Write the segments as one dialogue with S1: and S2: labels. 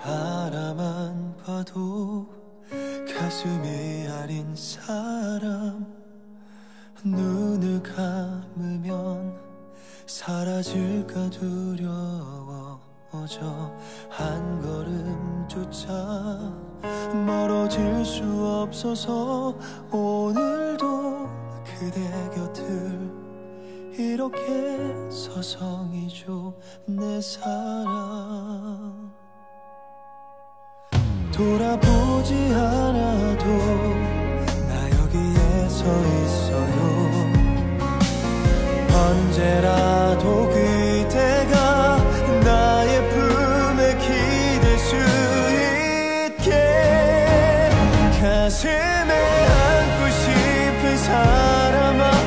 S1: 바라만 봐도 가슴이 아린 사람. 눈을 감으면 사라질까 두려워. 져 한 걸음조차 멀어질 수 없어서 오늘도 그대 곁을 이렇게 서성이죠 내 사랑. 돌아보지 않아 안고 싶은 사람아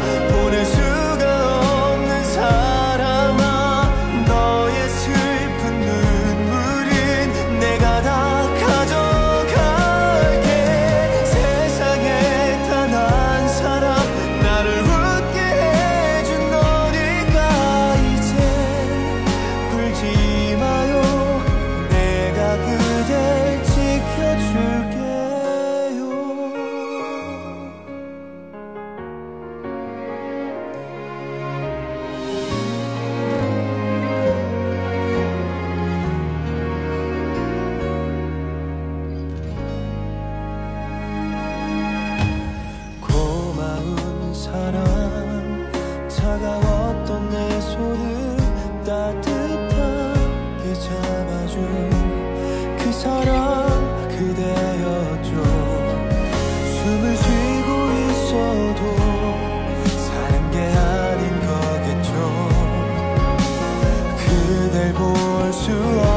S1: 잡아준 그 사람 그대였죠. 숨을 쉬고 있어도 사는 게 아닌 거겠죠. 그댈 볼 수 없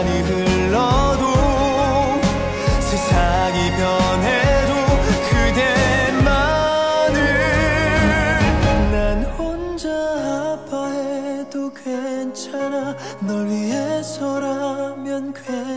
S1: 시간이 흘러도 세상이 변해도 그대만을. 난 혼자 아파해도 괜찮아. 널 위해서라면 괜찮아